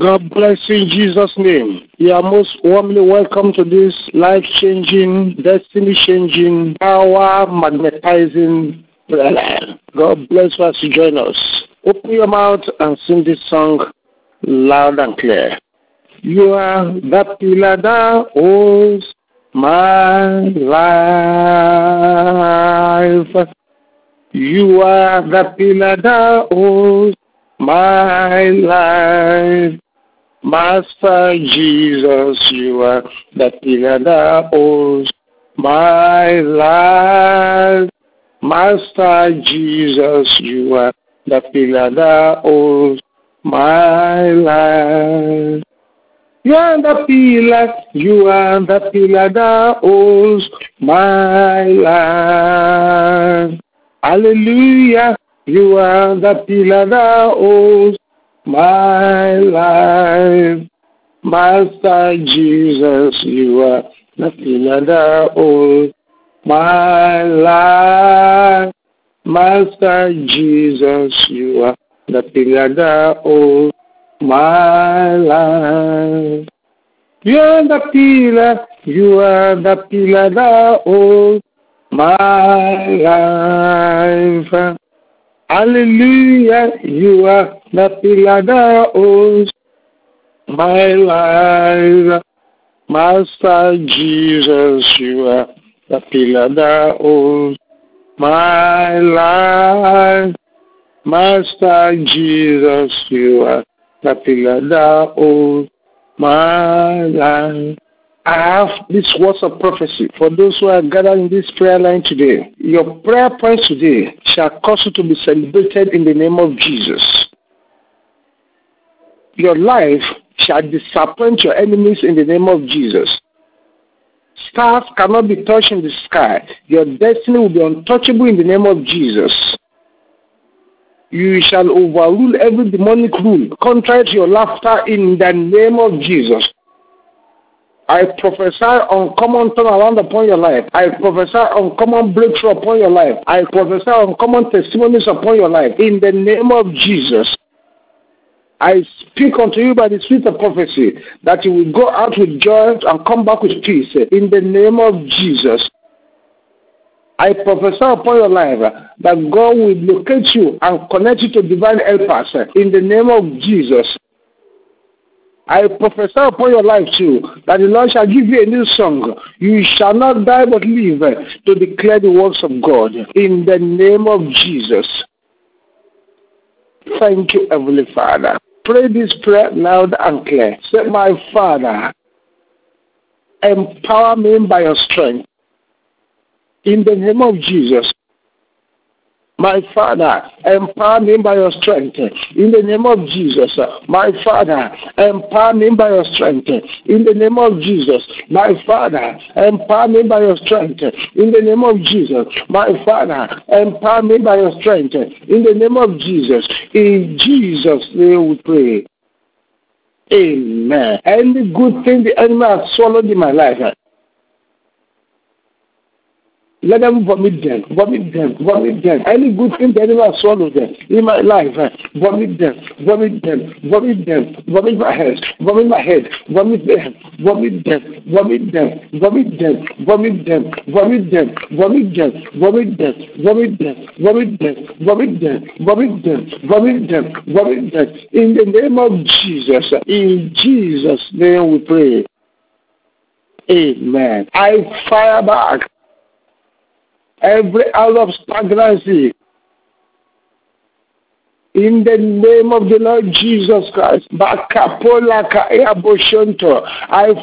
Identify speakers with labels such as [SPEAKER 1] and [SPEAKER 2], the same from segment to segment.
[SPEAKER 1] God bless you in Jesus' name. You are most warmly welcome to this life changing, destiny changing, power magnetizing prayer. God bless you as you join us. Open your mouth and sing this song loud and clear. You are the pillar that holds my life. You are the pillar that holds my life. Master Jesus, you are the pillar that holds my life. Master Jesus, you are the pillar that holds my life. You are the pillar, you are the pillar that holds my life. Hallelujah. You are the pillar that holds my life. Master Jesus, you are nothing that holds my life. Master Jesus, you are nothing that holds my life. You are the pillar, you are the pillar that holds my life. Hallelujah, you are the pillar that holds my life. Master Jesus, you are the pillar that holds my life. Master Jesus, you are the pillar that my life. I have this words of prophecy for those who are gathered in this prayer line today. Your prayer points today shall cause you to be celebrated in the name of Jesus. Your life shall disappoint your enemies in the name of Jesus. Stars cannot be touched in the sky. Your destiny will be untouchable in the name of Jesus. You shall overrule every demonic rule contrary to your laughter in the name of Jesus. I prophesy uncommon turnaround upon your life. I prophesy uncommon breakthrough upon your life. I prophesy uncommon testimonies upon your life. In the name of Jesus. I speak unto you by the spirit of prophecy that you will go out with joy and come back with peace. In the name of Jesus. I prophesy upon your life that God will locate you and connect you to divine helpers in the name of Jesus. I prophesy upon your life too that the Lord shall give you a new song. You shall not die but live to declare the works of God in the name of Jesus. Thank you, Heavenly Father. Pray this prayer loud and clear. Say, My Father, empower me by your strength in the name of Jesus. My Father, empower me by your strength. In the name of Jesus. My Father, empower me by your strength. In the name of Jesus. My Father, empower me by your strength. In the name of Jesus. My Father, empower me by your strength. In the name of Jesus. In Jesus' name we pray. Amen. Any good thing the enemy has swallowed in my life, let them vomit them, vomit them, vomit them. Any good thing the enemy has swallowed them in my life, eh, vomit them, vomit them, vomit them, vomit my head, vomit my head, vomit them, vomit them, vomit them, vomit them, vomit them, vomit them, vomit them, vomit them, vomit them, vomit them, vomit them, vomit them, vomit them, vomit them. In the name of Jesus, in Jesus' name we pray. Amen. I fire back every out of stagnancy in the name of the Lord Jesus Christ. I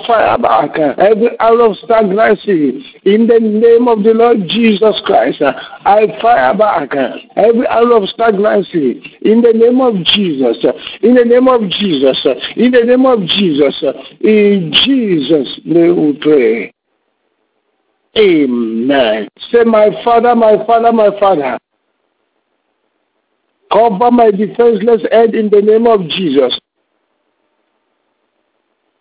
[SPEAKER 1] fire back every out of stagnancy in the name of the Lord Jesus Christ. I fire back every out of stagnancy in the name of Jesus. In the name of Jesus. In the name of Jesus. In Jesus' name we pray. Amen. Say, my Father, my Father, my Father. Cover my defenseless head in the name of Jesus.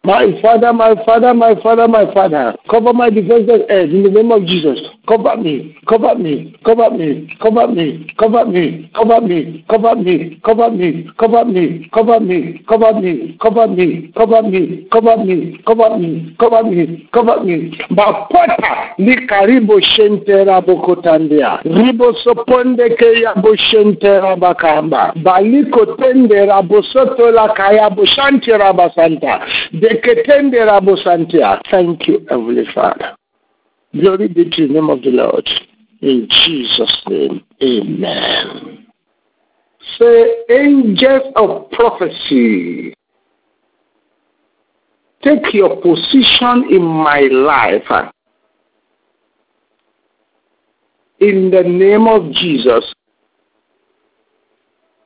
[SPEAKER 1] My Father, my Father, my Father, my Father, cover my defenseless head in the name of Jesus. Cover me, cover me, cover me, cover me, cover me, cover me, cover me, cover me, cover me, cover me, cover me, cover me, cover me, cover me, cover me, cover me, cover me. Bapota ni karibo shentera bokotandia. Ribo soponde ke ya boshentera bakamba. Baliko tende rabosoto la kaya boshantera basanta. Deketende rabosantia. Thank you, Heavenly Father. Glory be to the name of the Lord. In Jesus' name, amen. Say, angels of prophecy, take your position in my life. In the name of Jesus,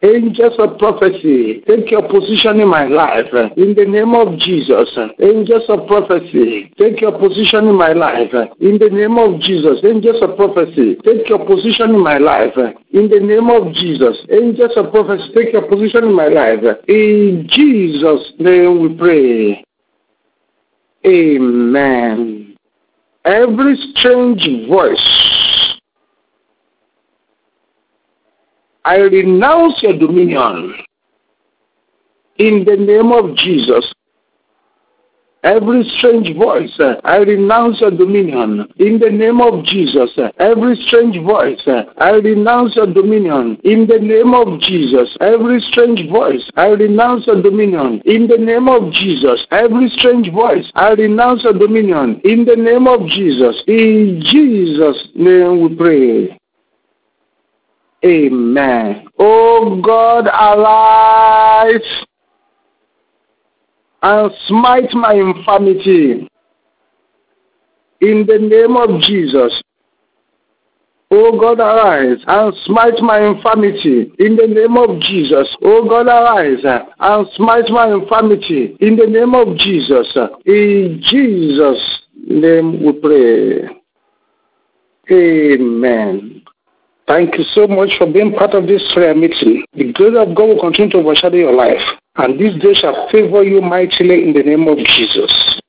[SPEAKER 1] Angels of prophecy, take your position in my life. In the name of Jesus. Angels of prophecy, take your position in my life. In the name of Jesus. Angels of prophecy, take your position in my life. In the name of Jesus. Angels of prophecy, take your position in my life. In Jesus' name we pray. Amen. Every strange voice I renounce your dominion in the name of Jesus. Every strange voice, uh, I renounce your dominion in the name of Jesus. Uh, every strange voice, uh, I renounce your dominion in the name of Jesus. Every strange voice, I renounce your dominion in the name of Jesus. Every strange voice, I renounce your dominion in the name of Jesus. In Jesus' name we pray. Amen. Oh God, arise and smite my infirmity in the name of Jesus. O God, arise and smite my infirmity in the name of Jesus. O God, arise and smite my infirmity in the name of Jesus. In Jesus' name we pray. Amen. Thank you so much for being part of this prayer meeting. The glory of God will continue to overshadow your life, and this day shall favor you mightily in the name of Jesus.